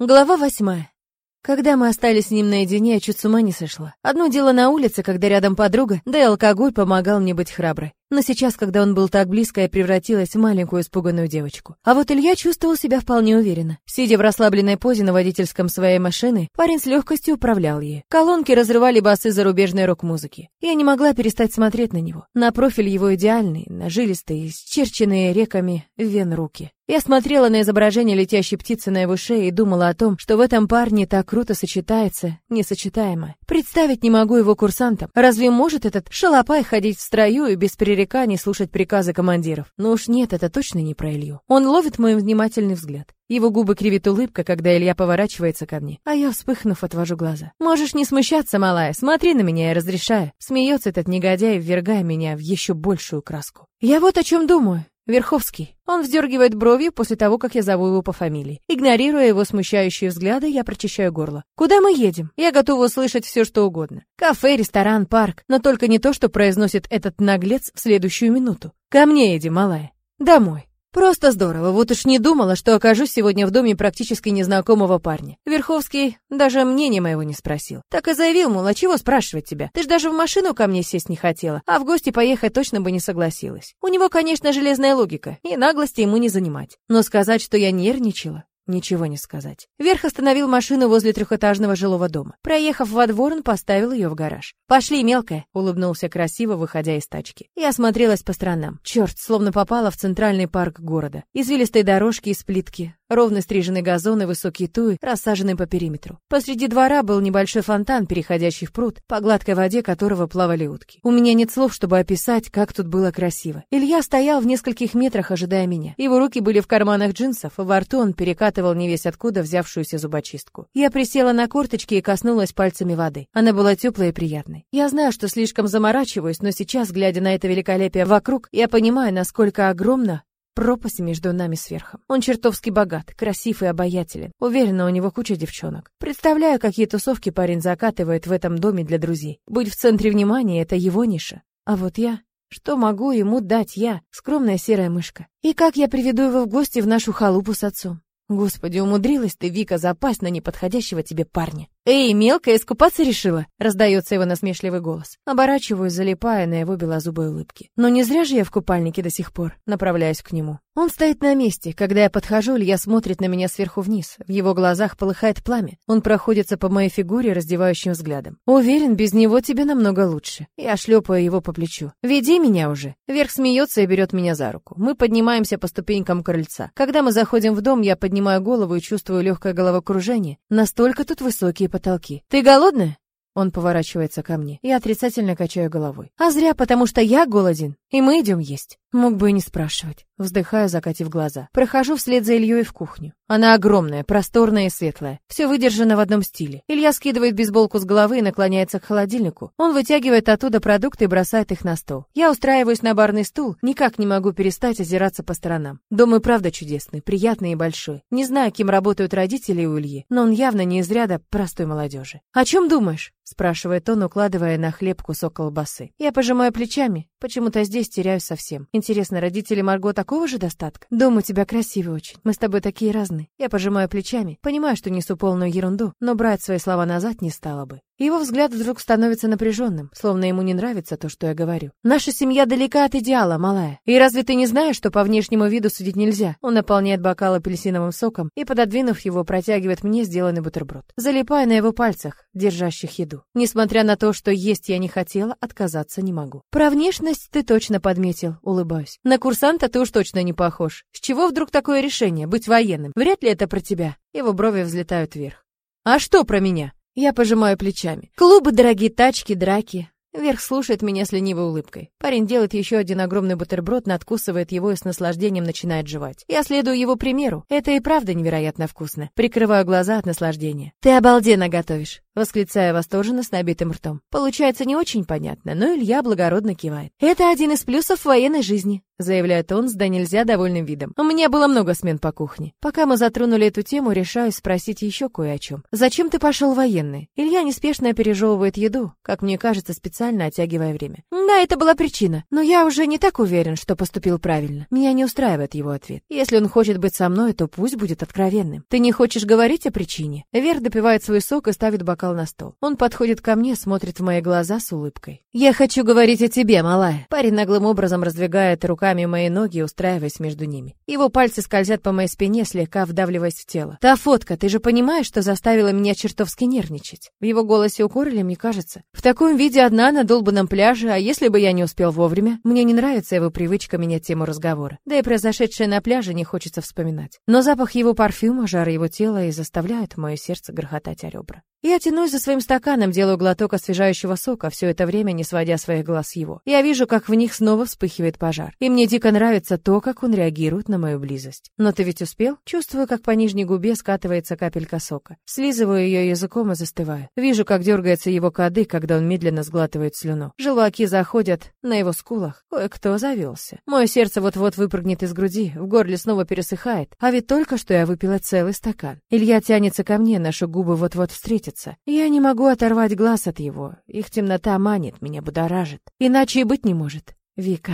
Глава восьмая. Когда мы остались с ним наедине, я чуть с ума не сошла. Одно дело на улице, когда рядом подруга, да и алкоголь помогал мне быть храброй. Но сейчас, когда он был так близко, я превратилась в маленькую испуганную девочку. А вот Илья чувствовал себя вполне уверенно. Сидя в расслабленной позе на водительском своей машины, парень с легкостью управлял ей. Колонки разрывали басы зарубежной рок-музыки. Я не могла перестать смотреть на него. На профиль его идеальный, на жилистые, исчерченные реками вен руки. Я смотрела на изображение летящей птицы на его шее и думала о том, что в этом парне так круто сочетается несочетаемое. Представить не могу его курсантом. Разве может этот шалопай ходить в строю и без пререканий слушать приказы командиров? Ну уж нет, это точно не про Илью. Он ловит мой внимательный взгляд. Его губы кривит улыбка, когда Илья поворачивается ко мне, а я, вспыхнув, отвожу глаза. «Можешь не смущаться, малая, смотри на меня, я разрешаю». Смеется этот негодяй, ввергая меня в еще большую краску. «Я вот о чем думаю. Верховский. Он вздергивает бровью после того, как я зову его по фамилии. Игнорируя его смущающие взгляды, я прочищаю горло. Куда мы едем? Я готова услышать все, что угодно. Кафе, ресторан, парк, но только не то, что произносит этот наглец в следующую минуту. Ко мне едем, малая. Домой. Просто здорово, вот уж не думала, что окажусь сегодня в доме практически незнакомого парня. Верховский даже мнения моего не спросил. Так и заявил, мол, а чего спрашивать тебя? Ты ж даже в машину ко мне сесть не хотела, а в гости поехать точно бы не согласилась. У него, конечно, железная логика, и наглости ему не занимать. Но сказать, что я нервничала, Ничего не сказать. Верх остановил машину возле трехэтажного жилого дома. Проехав во двор, он поставил ее в гараж. «Пошли, мелкая!» — улыбнулся красиво, выходя из тачки. Я осмотрелась по сторонам. Черт, словно попала в центральный парк города. Извилистые дорожки из плитки, ровно стриженный газон и высокие туи, рассаженные по периметру. Посреди двора был небольшой фонтан, переходящий в пруд, по гладкой воде которого плавали утки. У меня нет слов, чтобы описать, как тут было красиво. Илья стоял в нескольких метрах, ожидая меня. Его руки были в карманах джинсов, во рту он перекатывал не весь откуда взявшуюся зубочистку. Я присела на корточки и коснулась пальцами воды. Она была теплой и приятной. Я знаю, что слишком заморачиваюсь, но сейчас, глядя на это великолепие вокруг, я понимаю, насколько огромна пропасть между нами с верхом. Он чертовски богат, красив и обаятелен. Уверена, у него куча девчонок. Представляю, какие тусовки парень закатывает в этом доме для друзей. Будь в центре внимания, это его ниша. А вот я... Что могу ему дать я, скромная серая мышка? И как я приведу его в гости в нашу халупу с отцом? Господи, умудрилась ты, Вика, запасть на неподходящего тебе парня. «Эй, мелкая, искупаться решила?» — раздается его насмешливый голос. Оборачиваюсь, залипая на его белозубой улыбке. Но не зря же я в купальнике до сих пор. Направляюсь к нему. Он стоит на месте. Когда я подхожу, Илья смотрит на меня сверху вниз. В его глазах полыхает пламя. Он проходится по моей фигуре раздевающим взглядом. Уверен, без него тебе намного лучше. Я шлепаю его по плечу. «Веди меня уже». Верх смеется и берет меня за руку. Мы поднимаемся по ступенькам крыльца. Когда мы заходим в дом, я поднимаю голову и чувствую легкое головокружение. Настолько тут высокие потолки. «Ты голодная?» Он поворачивается ко мне. Я отрицательно качаю головой. «А зря, потому что я голоден, и мы идем есть». Мог бы и не спрашивать. Вздыхаю, закатив глаза. Прохожу вслед за Ильей в кухню. Она огромная, просторная и светлая. Все выдержано в одном стиле. Илья скидывает бейсболку с головы и наклоняется к холодильнику. Он вытягивает оттуда продукты и бросает их на стол. Я устраиваюсь на барный стул, никак не могу перестать озираться по сторонам. Дом и правда чудесный, приятный и большой. Не знаю, кем работают родители у Ильи, но он явно не из ряда простой молодежи. «О чем думаешь?» — спрашивает он, укладывая на хлеб кусок колбасы. Я пожимаю плечами. Почему-то здесь теряюсь совсем. Интересно, родители Марго такого же достатка? Дом у тебя красивый очень. Мы с тобой такие разные. Я пожимаю плечами. Понимаю, что несу полную ерунду, но брать свои слова назад не стала бы. Его взгляд вдруг становится напряженным, словно ему не нравится то, что я говорю. Наша семья далека от идеала, малая. И разве ты не знаешь, что по внешнему виду судить нельзя? Он наполняет бокал апельсиновым соком и, пододвинув его, протягивает мне сделанный бутерброд. Залипая на его пальцах, держащих еду. Несмотря на то, что есть я не хотела, отказаться не могу. Про внешность ты точно подметил, улыбаюсь. На курсанта ты уж точно не похож. С чего вдруг такое решение, быть военным? Вряд ли это про тебя. Его брови взлетают вверх. А что про меня? Я пожимаю плечами. Клубы, дорогие тачки, драки. Верх слушает меня с ленивой улыбкой. Парень делает еще один огромный бутерброд, надкусывает его и с наслаждением начинает жевать. Я следую его примеру. Это и правда невероятно вкусно. Прикрываю глаза от наслаждения. «Ты обалденно готовишь!» Восклицая восторженно с набитым ртом. Получается не очень понятно, но Илья благородно кивает. «Это один из плюсов военной жизни». заявляет он с да нельзя довольным видом. У меня было много смен по кухне. Пока мы затронули эту тему, решаю спросить еще кое о чем. Зачем ты пошел военный? Илья неспешно пережевывает еду, как мне кажется, специально оттягивая время. Да, это была причина, но я уже не так уверен, что поступил правильно. Меня не устраивает его ответ. Если он хочет быть со мной, то пусть будет откровенным. Ты не хочешь говорить о причине? Вер допивает свой сок и ставит бокал на стол. Он подходит ко мне, смотрит в мои глаза с улыбкой. Я хочу говорить о тебе, малая. Парень наглым образом раздвигает руками мои ноги, устраиваясь между ними. Его пальцы скользят по моей спине, слегка вдавливаясь в тело. Та фотка, ты же понимаешь, что заставила меня чертовски нервничать. В его голосе укор или мне кажется? В таком виде одна на долбанном пляже, а если бы я не успел вовремя? Мне не нравится его привычка менять тему разговора. Да и произошедшее на пляже не хочется вспоминать. Но запах его парфюма, жар его тела и заставляет мое сердце грохотать о ребра. Я тянусь за своим стаканом, делаю глоток освежающего сока, все это время не сводя своих глаз с его. Я вижу, как в них снова вспыхивает пожар. И мне дико нравится то, как он реагирует на мою близость. Но ты ведь успел? Чувствую, как по нижней губе скатывается капелька сока. Слизываю ее языком и застываю. Вижу, как дергается его кадык, когда он медленно сглатывает слюну. Желваки заходят на его скулах. Кое-кто завелся. Мое сердце вот-вот выпрыгнет из груди, в горле снова пересыхает. А ведь только что я выпила целый стакан. Илья тянется ко мне, наши губы вот-вот встретятся светится. Я не могу оторвать глаз от его. Их темнота манит, меня будоражит. Иначе и быть не может. Вика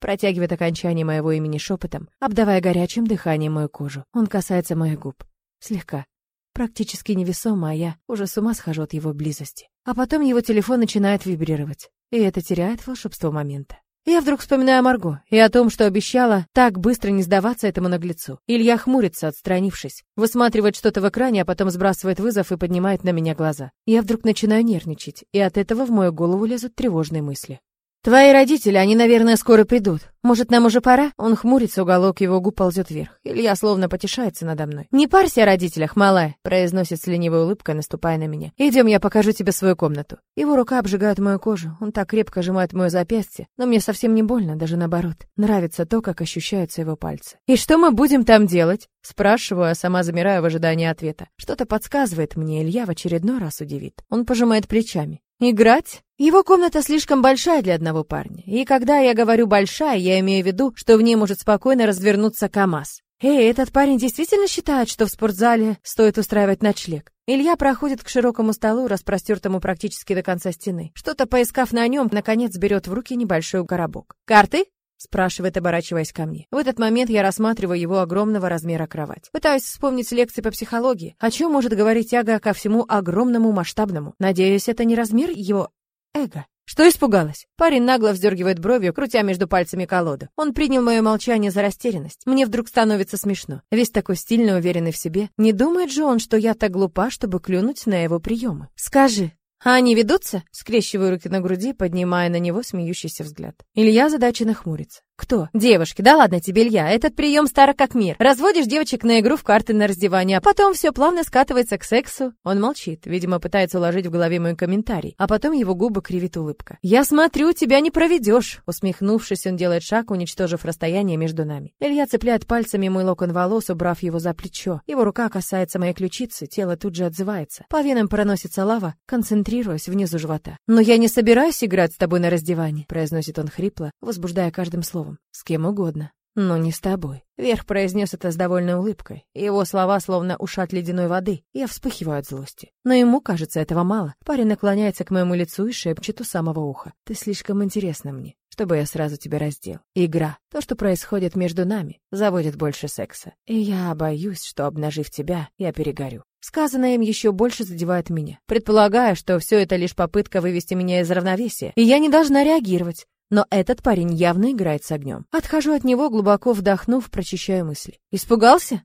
протягивает окончание моего имени шепотом, обдавая горячим дыханием мою кожу. Он касается моих губ. Слегка. Практически невесомо, а я уже с ума схожу от его близости. А потом его телефон начинает вибрировать. И это теряет волшебство момента. Я вдруг вспоминаю Марго и о том, что обещала так быстро не сдаваться этому наглецу. Илья хмурится, отстранившись, высматривает что-то в экране, а потом сбрасывает вызов и поднимает на меня глаза. Я вдруг начинаю нервничать, и от этого в мою голову лезут тревожные мысли. Твои родители, они, наверное, скоро придут. Может, нам уже пора? Он хмурится, уголок его губ ползет вверх. Илья словно потешается надо мной. Не парься о родителях, малая, произносит с ленивой улыбкой, наступая на меня. Идем, я покажу тебе свою комнату. Его рука обжигает мою кожу. Он так крепко сжимает мое запястье, но мне совсем не больно, даже наоборот. Нравится то, как ощущаются его пальцы. И что мы будем там делать? Спрашиваю, а сама замираю в ожидании ответа. Что-то подсказывает мне, Илья в очередной раз удивит. Он пожимает плечами. Играть? Его комната слишком большая для одного парня. И когда я говорю «большая», я имею в виду, что в ней может спокойно развернуться КАМАЗ. Эй, этот парень действительно считает, что в спортзале стоит устраивать ночлег? Илья проходит к широкому столу, распростертому практически до конца стены. Что-то поискав на нем, наконец берет в руки небольшой коробок. «Карты?» спрашивает, оборачиваясь ко мне. В этот момент я рассматриваю его огромного размера кровать. Пытаюсь вспомнить лекции по психологии. О чем может говорить тяга ко всему огромному масштабному? Надеюсь, это не размер его эго. Что испугалась? Парень нагло вздергивает бровью, крутя между пальцами колоду. Он принял мое молчание за растерянность. Мне вдруг становится смешно. Весь такой стильно уверенный в себе. Не думает же он, что я так глупа, чтобы клюнуть на его приемы. Скажи, а они ведутся? Скрещиваю руки на груди, поднимая на него смеющийся взгляд. Илья задаченно хмурится. Кто? Девушки. Да ладно тебе, Илья, этот прием старо как мир. Разводишь девочек на игру в карты на раздевание, а потом все плавно скатывается к сексу. Он молчит, видимо, пытается уложить в голове мой комментарий, а потом его губы кривит улыбка. Я смотрю, тебя не проведешь. Усмехнувшись, он делает шаг, уничтожив расстояние между нами. Илья цепляет пальцами мой локон волос, убрав его за плечо. Его рука касается моей ключицы, тело тут же отзывается. По венам проносится лава, концентрируясь внизу живота. Но я не собираюсь играть с тобой на раздевании, произносит он хрипло, возбуждая каждым словом словом, с кем угодно, но не с тобой. Верх произнес это с довольной улыбкой. Его слова словно ушат ледяной воды. Я вспыхиваю от злости. Но ему, кажется, этого мало. Парень наклоняется к моему лицу и шепчет у самого уха. «Ты слишком интересна мне, чтобы я сразу тебя раздел. Игра, то, что происходит между нами, заводит больше секса. И я боюсь, что, обнажив тебя, я перегорю. Сказанное им еще больше задевает меня. Предполагаю, что все это лишь попытка вывести меня из равновесия, и я не должна реагировать. Но этот парень явно играет с огнем. Отхожу от него, глубоко вдохнув, прочищаю мысли. Испугался?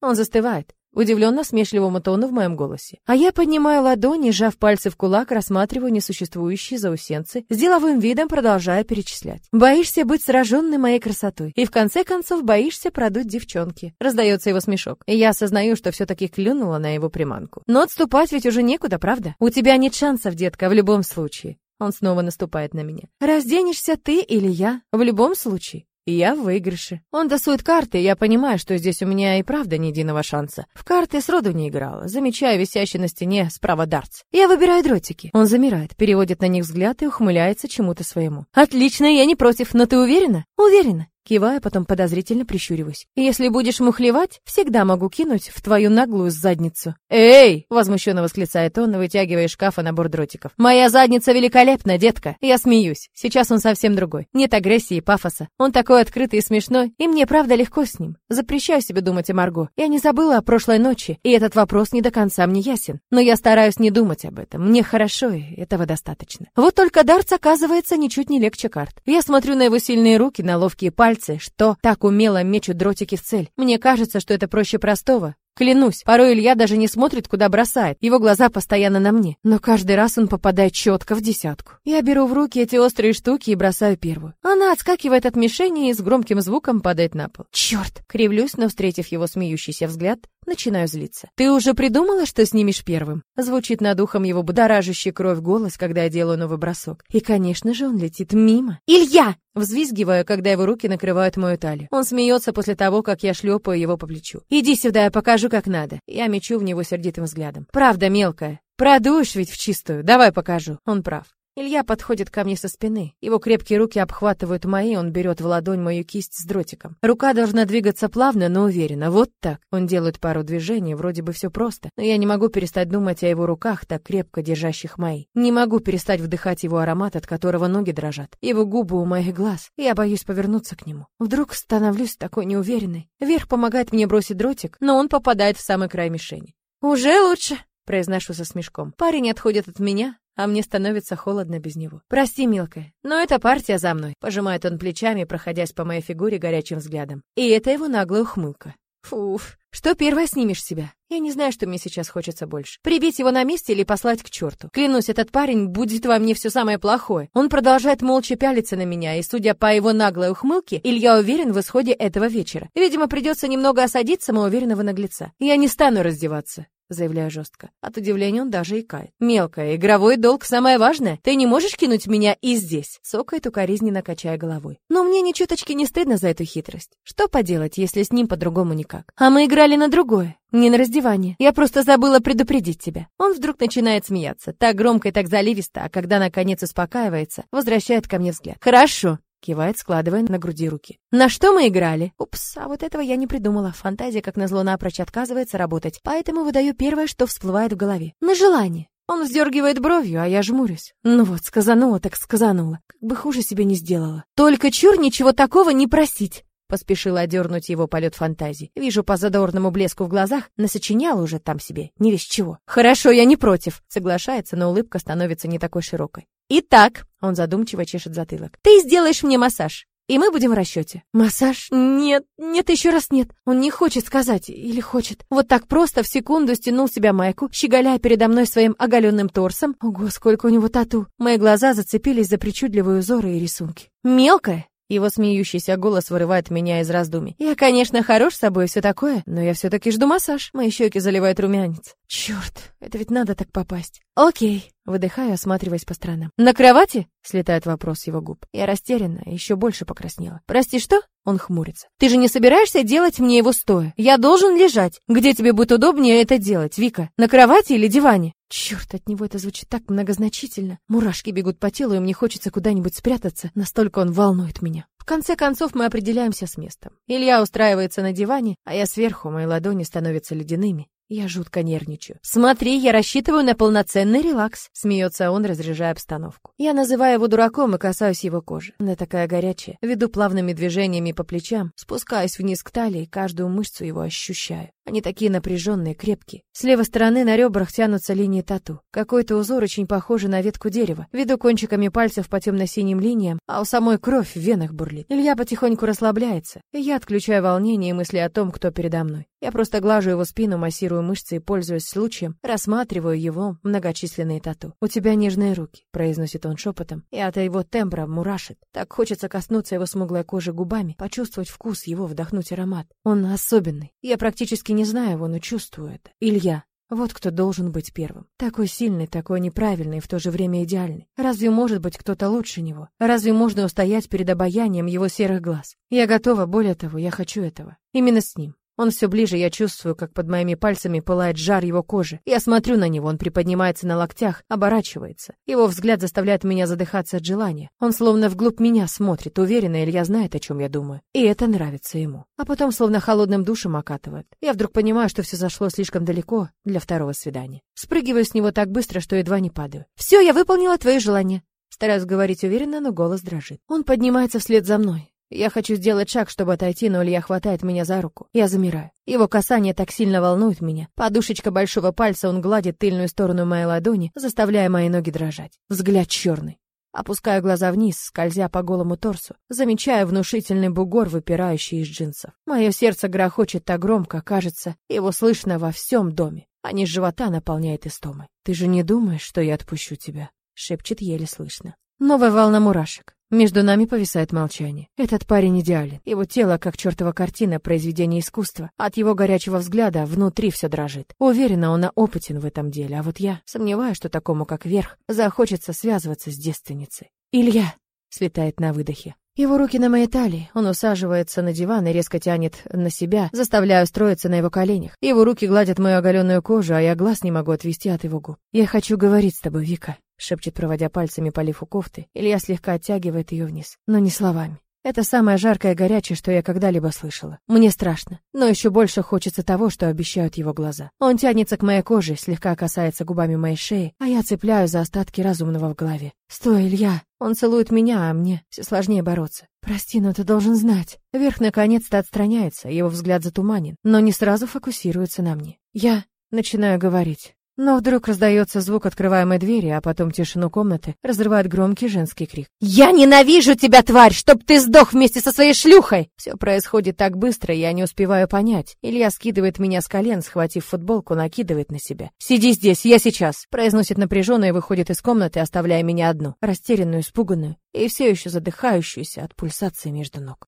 Он застывает. Удивленно смешливому тону в моем голосе. А я поднимаю ладони, сжав пальцы в кулак, рассматриваю несуществующие заусенцы, с деловым видом продолжая перечислять. Боишься быть сраженной моей красотой. И в конце концов боишься продуть девчонки. Раздается его смешок. И я осознаю, что все-таки клюнула на его приманку. Но отступать ведь уже некуда, правда? У тебя нет шансов, детка, в любом случае. Он снова наступает на меня. Разденешься ты или я? В любом случае. Я в выигрыше. Он тасует карты, я понимаю, что здесь у меня и правда ни единого шанса. В карты сроду не играла. Замечаю висящий на стене справа дартс. Я выбираю дротики. Он замирает, переводит на них взгляд и ухмыляется чему-то своему. Отлично, я не против, но ты уверена? Уверена. Кивая, потом подозрительно прищуриваюсь. «Если будешь мухлевать, всегда могу кинуть в твою наглую задницу». «Эй!» — возмущенно восклицает он, вытягивая из шкафа набор дротиков. «Моя задница великолепна, детка!» Я смеюсь. Сейчас он совсем другой. Нет агрессии и пафоса. Он такой открытый и смешной, и мне правда легко с ним. Запрещаю себе думать о Марго. Я не забыла о прошлой ночи, и этот вопрос не до конца мне ясен. Но я стараюсь не думать об этом. Мне хорошо, и этого достаточно. Вот только Дарц оказывается ничуть не легче карт. Я смотрю на его сильные руки, на ловкие пальцы, что так умело мечут дротики в цель. Мне кажется, что это проще простого. Клянусь, порой Илья даже не смотрит, куда бросает. Его глаза постоянно на мне. Но каждый раз он попадает четко в десятку. Я беру в руки эти острые штуки и бросаю первую. Она отскакивает от мишени и с громким звуком падает на пол. Черт! Кривлюсь, но, встретив его смеющийся взгляд, начинаю злиться. «Ты уже придумала, что снимешь первым?» Звучит над ухом его будоражащий кровь голос, когда я делаю новый бросок. И, конечно же, он летит мимо. «Илья!» Взвизгиваю, когда его руки накрывают мою талию. Он смеется после того, как я шлепаю его по плечу. «Иди сюда, я покажу, как надо». Я мечу в него сердитым взглядом. «Правда, мелкая. Продуешь ведь в чистую. Давай покажу». Он прав. Илья подходит ко мне со спины. Его крепкие руки обхватывают мои, он берет в ладонь мою кисть с дротиком. Рука должна двигаться плавно, но уверенно. Вот так. Он делает пару движений, вроде бы все просто. Но я не могу перестать думать о его руках, так крепко держащих мои. Не могу перестать вдыхать его аромат, от которого ноги дрожат. Его губы у моих глаз. Я боюсь повернуться к нему. Вдруг становлюсь такой неуверенной. Верх помогает мне бросить дротик, но он попадает в самый край мишени. «Уже лучше», — произношу со смешком. Парень отходит от меня, а мне становится холодно без него. «Прости, мелкая, но эта партия за мной», — пожимает он плечами, проходясь по моей фигуре горячим взглядом. И это его наглая ухмылка. Фуф. Что первое снимешь себя? Я не знаю, что мне сейчас хочется больше. Прибить его на месте или послать к черту. Клянусь, этот парень будет во мне все самое плохое. Он продолжает молча пялиться на меня, и, судя по его наглой ухмылке, Илья уверен в исходе этого вечера. Видимо, придется немного осадить самоуверенного наглеца. Я не стану раздеваться заявляю жестко. От удивления он даже икает. «Мелкая, игровой долг самое важное. Ты не можешь кинуть меня и здесь?» Сокает укоризненно, качая головой. Но мне ни чуточки не стыдно за эту хитрость. Что поделать, если с ним по-другому никак? А мы играли на другое. Не на раздевание. Я просто забыла предупредить тебя. Он вдруг начинает смеяться. Так громко и так заливисто, а когда наконец успокаивается, возвращает ко мне взгляд. Хорошо. Кивает, складывая на груди руки. На что мы играли? Упс, а вот этого я не придумала. Фантазия, как назло, напрочь отказывается работать, поэтому выдаю первое, что всплывает в голове. На желание. Он вздергивает бровью, а я жмурюсь. Ну вот, сказанула так сказанула. Как бы хуже себе не сделала. Только чур ничего такого не просить. Поспешила одернуть его полет фантазии. Вижу по задорному блеску в глазах, насочинял уже там себе, не весь чего. Хорошо, я не против. Соглашается, но улыбка становится не такой широкой. Итак, он задумчиво чешет затылок. Ты сделаешь мне массаж. И мы будем в расчете. Массаж? Нет, нет, еще раз нет. Он не хочет сказать, или хочет. Вот так просто в секунду стянул себя майку, щеголяя передо мной своим оголенным торсом. Ого, сколько у него тату. Мои глаза зацепились за причудливые узоры и рисунки. Мелкая? Его смеющийся голос вырывает меня из раздумий. Я, конечно, хорош с собой и все такое, но я все-таки жду массаж. Мои щеки заливают румянец. Черт, это ведь надо так попасть. Окей. Выдыхаю, осматриваясь по сторонам. «На кровати?» — слетает вопрос его губ. Я растерянна, еще больше покраснела. «Прости, что?» — он хмурится. «Ты же не собираешься делать мне его стоя? Я должен лежать. Где тебе будет удобнее это делать, Вика? На кровати или диване?» Черт, от него это звучит так многозначительно. Мурашки бегут по телу, и мне хочется куда-нибудь спрятаться. Настолько он волнует меня. В конце концов мы определяемся с местом. Илья устраивается на диване, а я сверху, мои ладони становятся ледяными. Я жутко нервничаю. «Смотри, я рассчитываю на полноценный релакс», — смеется он, разряжая обстановку. Я называю его дураком и касаюсь его кожи. Она такая горячая. Веду плавными движениями по плечам, спускаюсь вниз к талии, каждую мышцу его ощущаю. Они такие напряженные, крепкие. С левой стороны на ребрах тянутся линии тату. Какой-то узор очень похожий на ветку дерева. Веду кончиками пальцев по темно-синим линиям, а у самой кровь в венах бурлит. Илья потихоньку расслабляется, и я отключаю волнение и мысли о том, кто передо мной. Я просто глажу его спину, массирую мышцы и, пользуясь случаем, рассматриваю его многочисленные тату. «У тебя нежные руки», — произносит он шепотом, и от его тембра мурашит. Так хочется коснуться его смуглой кожи губами, почувствовать вкус его, вдохнуть аромат. Он особенный. Я практически не знаю его, но чувствую это. Илья. Вот кто должен быть первым. Такой сильный, такой неправильный и в то же время идеальный. Разве может быть кто-то лучше него? Разве можно устоять перед обаянием его серых глаз? Я готова, более того, я хочу этого. Именно с ним. Он все ближе, я чувствую, как под моими пальцами пылает жар его кожи. Я смотрю на него, он приподнимается на локтях, оборачивается. Его взгляд заставляет меня задыхаться от желания. Он словно вглубь меня смотрит, уверенно Илья знает, о чем я думаю. И это нравится ему. А потом словно холодным душем окатывает. Я вдруг понимаю, что все зашло слишком далеко для второго свидания. Спрыгиваю с него так быстро, что едва не падаю. «Все, я выполнила твои желания». Стараюсь говорить уверенно, но голос дрожит. Он поднимается вслед за мной. Я хочу сделать шаг, чтобы отойти, но Илья хватает меня за руку. Я замираю. Его касание так сильно волнует меня. Подушечка большого пальца он гладит тыльную сторону моей ладони, заставляя мои ноги дрожать. Взгляд черный. Опускаю глаза вниз, скользя по голому торсу, замечая внушительный бугор, выпирающий из джинсов. Мое сердце грохочет так громко, кажется, его слышно во всем доме, а низ живота наполняет истомой. «Ты же не думаешь, что я отпущу тебя?» — шепчет еле слышно. Новая волна мурашек. Между нами повисает молчание. Этот парень идеален. Его тело, как чертова картина, произведение искусства. От его горячего взгляда внутри все дрожит. Уверена, он опытен в этом деле, а вот я сомневаюсь, что такому, как Верх, захочется связываться с девственницей. «Илья!» — слетает на выдохе. Его руки на моей талии, он усаживается на диван и резко тянет на себя, заставляя устроиться на его коленях. Его руки гладят мою оголенную кожу, а я глаз не могу отвести от его губ. «Я хочу говорить с тобой, Вика», — шепчет, проводя пальцами по лифу кофты. Илья слегка оттягивает ее вниз, но не словами. Это самое жаркое и горячее, что я когда-либо слышала. Мне страшно, но еще больше хочется того, что обещают его глаза. Он тянется к моей коже, слегка касается губами моей шеи, а я цепляю за остатки разумного в голове. «Стой, Илья!» Он целует меня, а мне все сложнее бороться. «Прости, но ты должен знать». Верх наконец-то отстраняется, его взгляд затуманен, но не сразу фокусируется на мне. Я начинаю говорить. Но вдруг раздается звук открываемой двери, а потом тишину комнаты разрывает громкий женский крик. «Я ненавижу тебя, тварь! Чтоб ты сдох вместе со своей шлюхой!» Все происходит так быстро, я не успеваю понять. Илья скидывает меня с колен, схватив футболку, накидывает на себя. «Сиди здесь, я сейчас!» Произносит напряженно и выходит из комнаты, оставляя меня одну, растерянную, испуганную и все еще задыхающуюся от пульсации между ног.